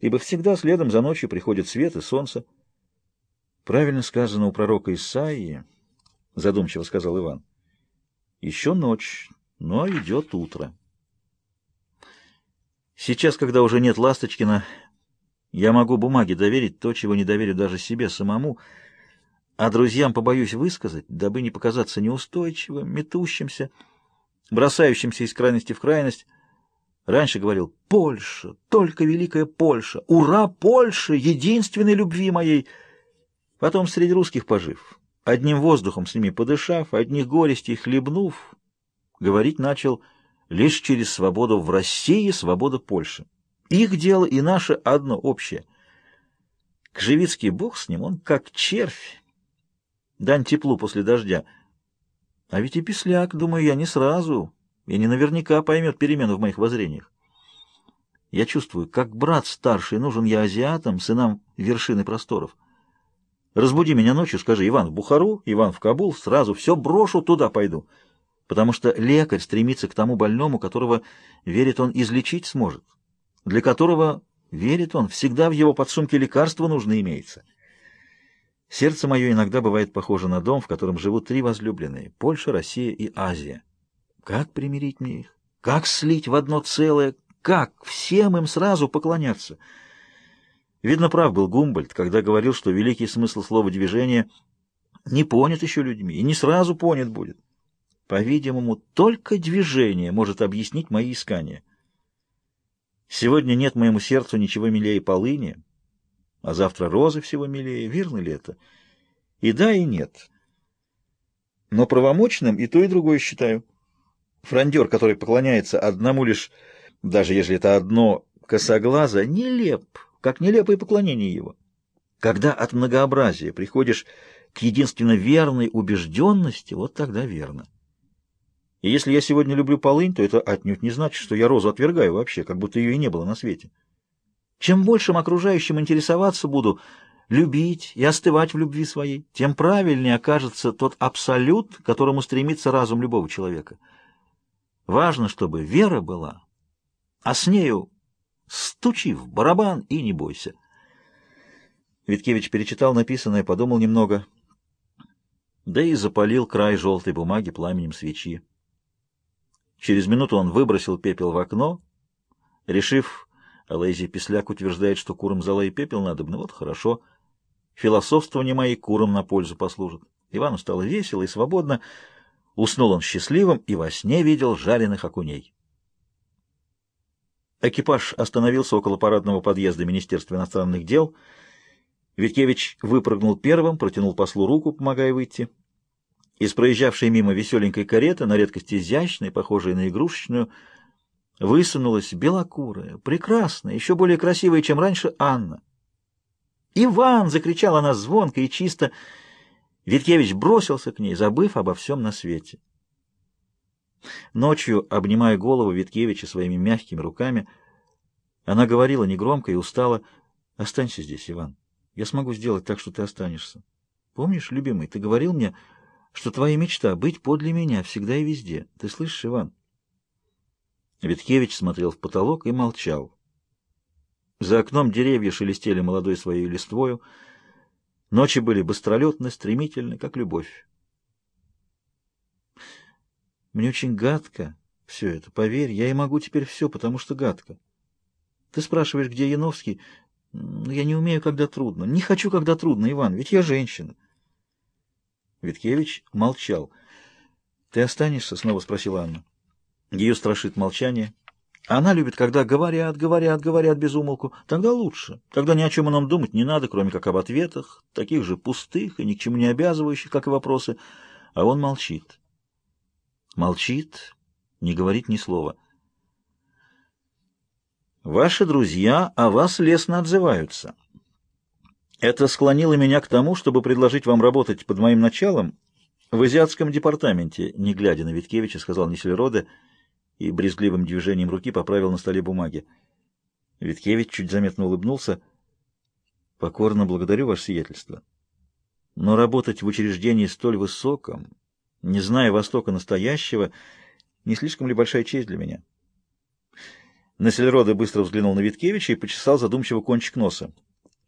ибо всегда следом за ночью приходит свет и солнце. Правильно сказано у пророка Исаии, задумчиво сказал Иван. Еще ночь, но идет утро. Сейчас, когда уже нет Ласточкина, я могу бумаге доверить то, чего не доверю даже себе самому, а друзьям побоюсь высказать, дабы не показаться неустойчивым, метущимся, бросающимся из крайности в крайность, Раньше говорил «Польша, только великая Польша! Ура, Польша! Единственной любви моей!» Потом среди русских пожив, одним воздухом с ними подышав, одних горестей хлебнув, говорить начал лишь через свободу в России, свобода Польши. Их дело и наше одно общее. Кжевицкий бог с ним, он как червь. Дань теплу после дождя. А ведь и писляк, думаю я, не сразу и не наверняка поймет перемену в моих воззрениях. Я чувствую, как брат старший нужен я азиатам, сынам вершины просторов. Разбуди меня ночью, скажи, Иван в Бухару, Иван в Кабул, сразу все брошу, туда пойду. Потому что лекарь стремится к тому больному, которого, верит он, излечить сможет, для которого, верит он, всегда в его подсумке лекарства нужно имеется. Сердце мое иногда бывает похоже на дом, в котором живут три возлюбленные — Польша, Россия и Азия. Как примирить мне их? Как слить в одно целое? Как всем им сразу поклоняться? Видно, прав был Гумбольд, когда говорил, что великий смысл слова движения не понят еще людьми и не сразу понят будет. По-видимому, только движение может объяснить мои искания. Сегодня нет моему сердцу ничего милее полыни, а завтра розы всего милее. Верно ли это? И да, и нет. Но правомочным и то, и другое считаю. Франдер, который поклоняется одному лишь, даже если это одно косоглазо, нелеп, как нелепое поклонение его. Когда от многообразия приходишь к единственно верной убежденности, вот тогда верно. И если я сегодня люблю полынь, то это отнюдь не значит, что я розу отвергаю вообще, как будто ее и не было на свете. Чем большим окружающим интересоваться буду, любить и остывать в любви своей, тем правильнее окажется тот абсолют, к которому стремится разум любого человека — Важно, чтобы вера была, а с нею стучи в барабан и не бойся. Виткевич перечитал написанное, подумал немного, да и запалил край желтой бумаги пламенем свечи. Через минуту он выбросил пепел в окно, решив, Алэзи Песляк утверждает, что курам зала и пепел надо, ну вот хорошо, философствование мои, курам на пользу послужит. Ивану стало весело и свободно, Уснул он счастливым и во сне видел жареных окуней. Экипаж остановился около парадного подъезда Министерства иностранных дел. Виткевич выпрыгнул первым, протянул послу руку, помогая выйти. Из проезжавшей мимо веселенькой кареты, на редкость изящной, похожей на игрушечную, высунулась белокурая, прекрасная, еще более красивая, чем раньше, Анна. «Иван!» — закричала она звонко и чисто — Виткевич бросился к ней, забыв обо всем на свете. Ночью, обнимая голову Виткевича своими мягкими руками, она говорила негромко и устала, «Останься здесь, Иван. Я смогу сделать так, что ты останешься. Помнишь, любимый, ты говорил мне, что твоя мечта — быть подле меня всегда и везде. Ты слышишь, Иван?» Виткевич смотрел в потолок и молчал. За окном деревья шелестели молодой своей листвою, Ночи были быстролетны, стремительны, как любовь. Мне очень гадко все это, поверь, я и могу теперь все, потому что гадко. Ты спрашиваешь, где Яновский? Но я не умею, когда трудно. Не хочу, когда трудно, Иван, ведь я женщина. Виткевич молчал. — Ты останешься? — снова спросила Анна. Ее страшит молчание. — она любит, когда говорят, говорят, говорят без умолку. Тогда лучше. Тогда ни о чем нам думать не надо, кроме как об ответах, таких же пустых и ни к чему не обязывающих, как и вопросы. А он молчит. Молчит, не говорит ни слова. Ваши друзья о вас лестно отзываются. Это склонило меня к тому, чтобы предложить вам работать под моим началом в азиатском департаменте, не глядя на Виткевича, сказал Неселероде, — и брезгливым движением руки поправил на столе бумаги. Виткевич чуть заметно улыбнулся. «Покорно благодарю ваше сиятельство. Но работать в учреждении столь высоком, не зная Востока настоящего, не слишком ли большая честь для меня?» Насельрода быстро взглянул на Виткевича и почесал задумчиво кончик носа.